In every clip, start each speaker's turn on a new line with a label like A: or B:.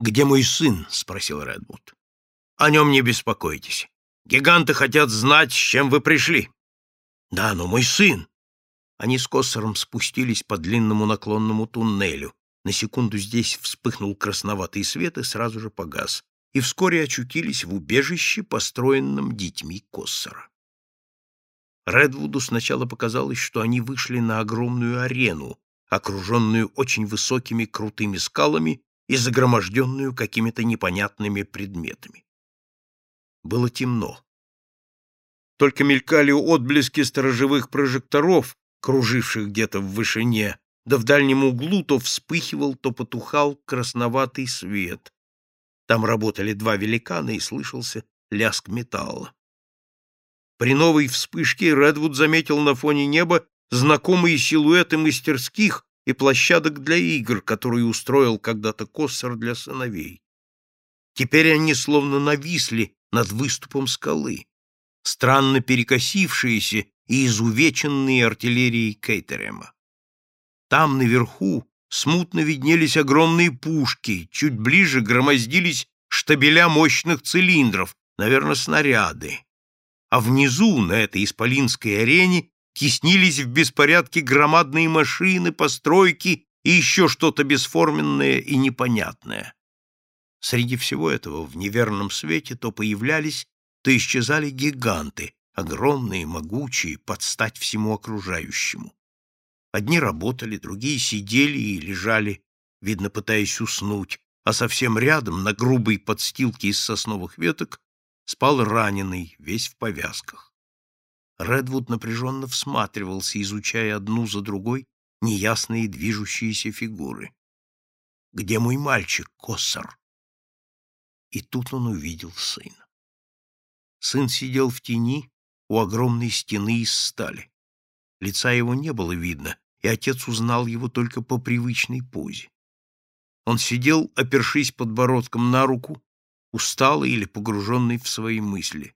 A: «Где мой сын?» — спросил Редвуд. «О нем не беспокойтесь. Гиганты хотят знать, с чем вы пришли». «Да, но мой сын!» Они с Коссором спустились по длинному наклонному туннелю. На секунду здесь вспыхнул красноватый свет и сразу же погас, и вскоре очутились в убежище, построенном детьми Коссора. Редвуду сначала показалось, что они вышли на огромную арену, окруженную очень высокими крутыми скалами и загроможденную какими-то непонятными предметами. Было темно. Только мелькали отблески сторожевых прожекторов, круживших где-то в вышине, да в дальнем углу то вспыхивал, то потухал красноватый свет. Там работали два великана, и слышался лязг металла. При новой вспышке Редвуд заметил на фоне неба знакомые силуэты мастерских и площадок для игр, которые устроил когда-то Коссор для сыновей. Теперь они словно нависли над выступом скалы, странно перекосившиеся и изувеченные артиллерией Кейтерема. Там, наверху, смутно виднелись огромные пушки, чуть ближе громоздились штабеля мощных цилиндров, наверное, снаряды. А внизу, на этой исполинской арене, теснились в беспорядке громадные машины, постройки и еще что-то бесформенное и непонятное. Среди всего этого в неверном свете то появлялись, то исчезали гиганты, огромные, могучие, под стать всему окружающему. Одни работали, другие сидели и лежали, видно, пытаясь уснуть, а совсем рядом, на грубой подстилке из сосновых веток, спал раненый, весь в повязках. Редвуд напряженно всматривался, изучая одну за другой неясные движущиеся фигуры. «Где мой мальчик, Коссор?» И тут он увидел сына. Сын сидел в тени у огромной стены из стали. Лица его не было видно, и отец узнал его только по привычной позе. Он сидел, опершись подбородком на руку, усталый или погруженный в свои мысли.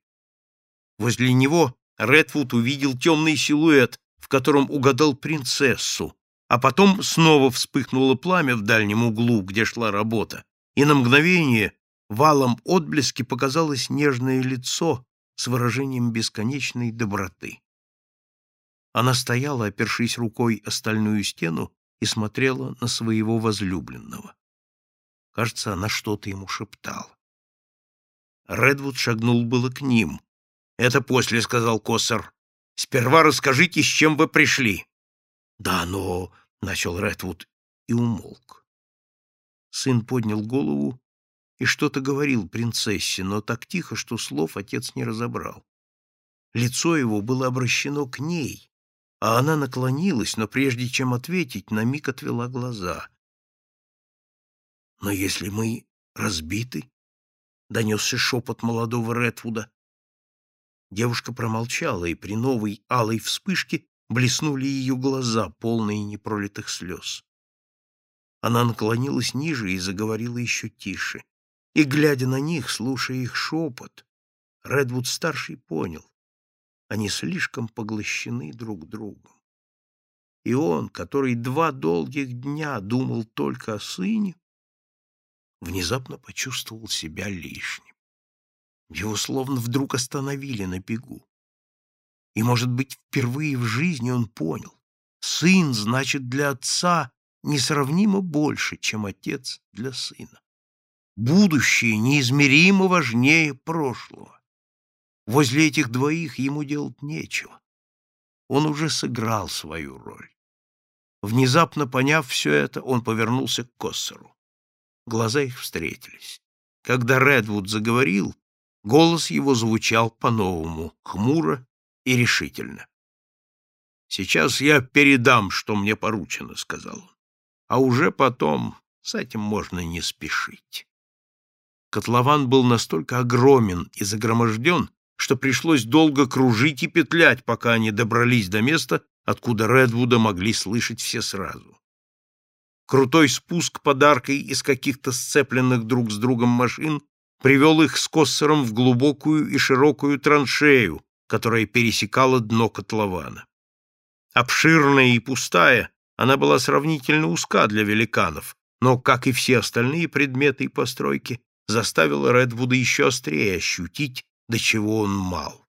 A: Возле него Редвуд увидел темный силуэт, в котором угадал принцессу, а потом снова вспыхнуло пламя в дальнем углу, где шла работа, и на мгновение валом отблески показалось нежное лицо с выражением бесконечной доброты. Она стояла, опершись рукой о стальную стену, и смотрела на своего возлюбленного. Кажется, она что-то ему шептала. Редвуд шагнул было к ним, «Это после», — сказал Коссор. «Сперва расскажите, с чем вы пришли». «Да, но...» — начал Рэтвуд и умолк. Сын поднял голову и что-то говорил принцессе, но так тихо, что слов отец не разобрал. Лицо его было обращено к ней, а она наклонилась, но прежде чем ответить, на миг отвела глаза. «Но если мы разбиты?» — донесся шепот молодого Рэтвуда. Девушка промолчала, и при новой алой вспышке блеснули ее глаза, полные непролитых слез. Она наклонилась ниже и заговорила еще тише. И, глядя на них, слушая их шепот, Редвуд-старший понял, они слишком поглощены друг другом. И он, который два долгих дня думал только о сыне, внезапно почувствовал себя лишним. Его словно вдруг остановили на бегу. И, может быть, впервые в жизни он понял, сын значит для отца несравнимо больше, чем отец для сына. Будущее неизмеримо важнее прошлого. Возле этих двоих ему делать нечего. Он уже сыграл свою роль. Внезапно поняв все это, он повернулся к Коссору. Глаза их встретились. Когда Редвуд заговорил, Голос его звучал по-новому, хмуро и решительно. «Сейчас я передам, что мне поручено», — сказал он. «А уже потом с этим можно не спешить». Котлован был настолько огромен и загроможден, что пришлось долго кружить и петлять, пока они добрались до места, откуда Редвуда могли слышать все сразу. Крутой спуск подаркой из каких-то сцепленных друг с другом машин привел их с Коссором в глубокую и широкую траншею, которая пересекала дно котлована. Обширная и пустая, она была сравнительно узка для великанов, но, как и все остальные предметы и постройки, заставило Редвуда еще острее ощутить, до чего он мал.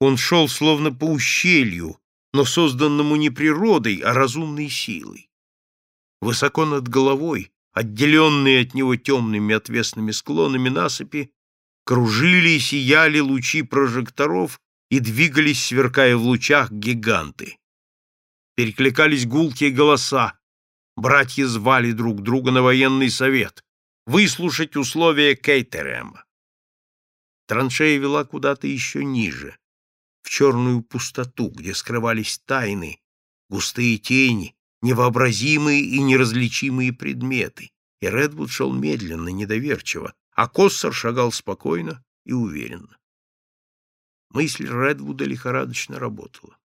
A: Он шел словно по ущелью, но созданному не природой, а разумной силой. Высоко над головой, отделенные от него темными отвесными склонами насыпи, кружили и сияли лучи прожекторов и двигались, сверкая в лучах, гиганты. Перекликались гулкие голоса. Братья звали друг друга на военный совет, выслушать условия Кейтерема. Траншея вела куда-то еще ниже, в черную пустоту, где скрывались тайны, густые тени, невообразимые и неразличимые предметы. И Редвуд шел медленно, недоверчиво, а Коссор шагал спокойно и уверенно. Мысль Редвуда лихорадочно работала.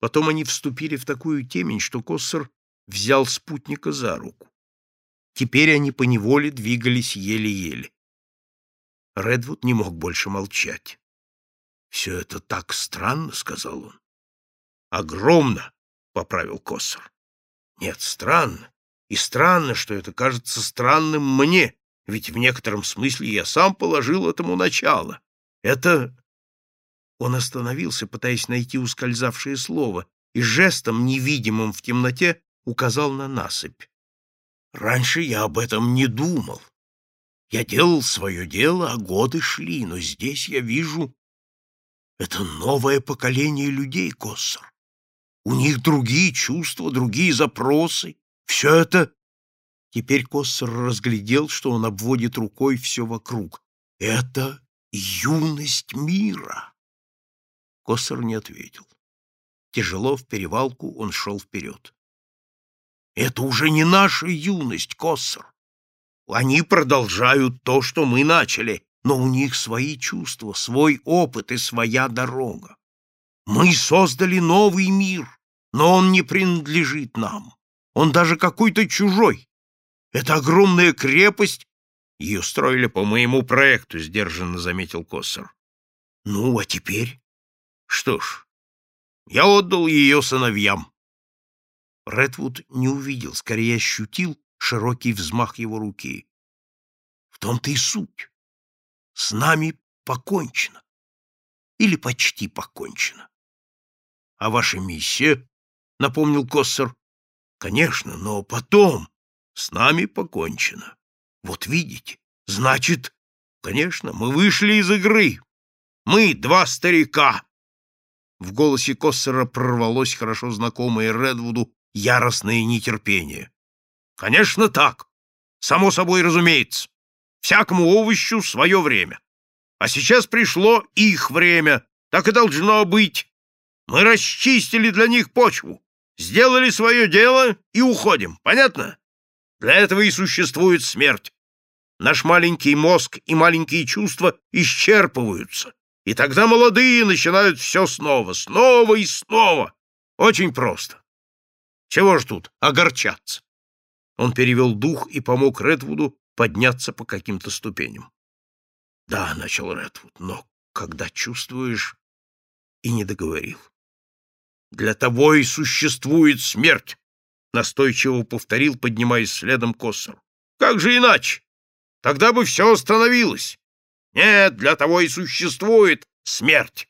A: Потом они вступили в такую темень, что Коссор взял спутника за руку. Теперь они поневоле двигались еле-еле. Редвуд не мог больше молчать. «Все это так странно», — сказал он. «Огромно», — поправил Коссор. «Нет, странно. И странно, что это кажется странным мне, ведь в некотором смысле я сам положил этому начало. Это...» Он остановился, пытаясь найти ускользавшее слово, и жестом, невидимым в темноте, указал на насыпь. «Раньше я об этом не думал. Я делал свое дело, а годы шли, но здесь я вижу это новое поколение людей, Коссор. У них другие чувства, другие запросы. Все это... Теперь Коссор разглядел, что он обводит рукой все вокруг. Это юность мира. Коссор не ответил. Тяжело в перевалку он шел вперед. Это уже не наша юность, Коссор. Они продолжают то, что мы начали, но у них свои чувства, свой опыт и своя дорога. Мы создали новый мир, но он не принадлежит нам. Он даже какой-то чужой. Это огромная крепость. Ее строили по моему проекту, сдержанно заметил Коссор. Ну, а теперь? Что ж, я отдал ее сыновьям. Редвуд не увидел, скорее ощутил широкий взмах его руки. В том-то и суть. С нами покончено. Или почти покончено. — А ваша миссия? — напомнил Коссер. — Конечно, но потом. С нами покончено. Вот видите, значит... Конечно, мы вышли из игры. Мы два старика. В голосе Коссера прорвалось хорошо знакомое Редвуду яростное нетерпение. Конечно, так. Само собой разумеется. Всякому овощу свое время. А сейчас пришло их время, так и должно быть. Мы расчистили для них почву, сделали свое дело и уходим, понятно? Для этого и существует смерть. Наш маленький мозг и маленькие чувства исчерпываются, и тогда молодые начинают все снова, снова и снова. Очень просто. Чего ж тут огорчаться? Он перевел дух и помог Редвуду подняться по каким-то ступеням. — Да, — начал Редвуд, — но когда чувствуешь... И не договорил. — Для того и существует смерть, — настойчиво повторил, поднимаясь следом Коссор. — Как же иначе? Тогда бы все остановилось. Нет, для того и существует смерть.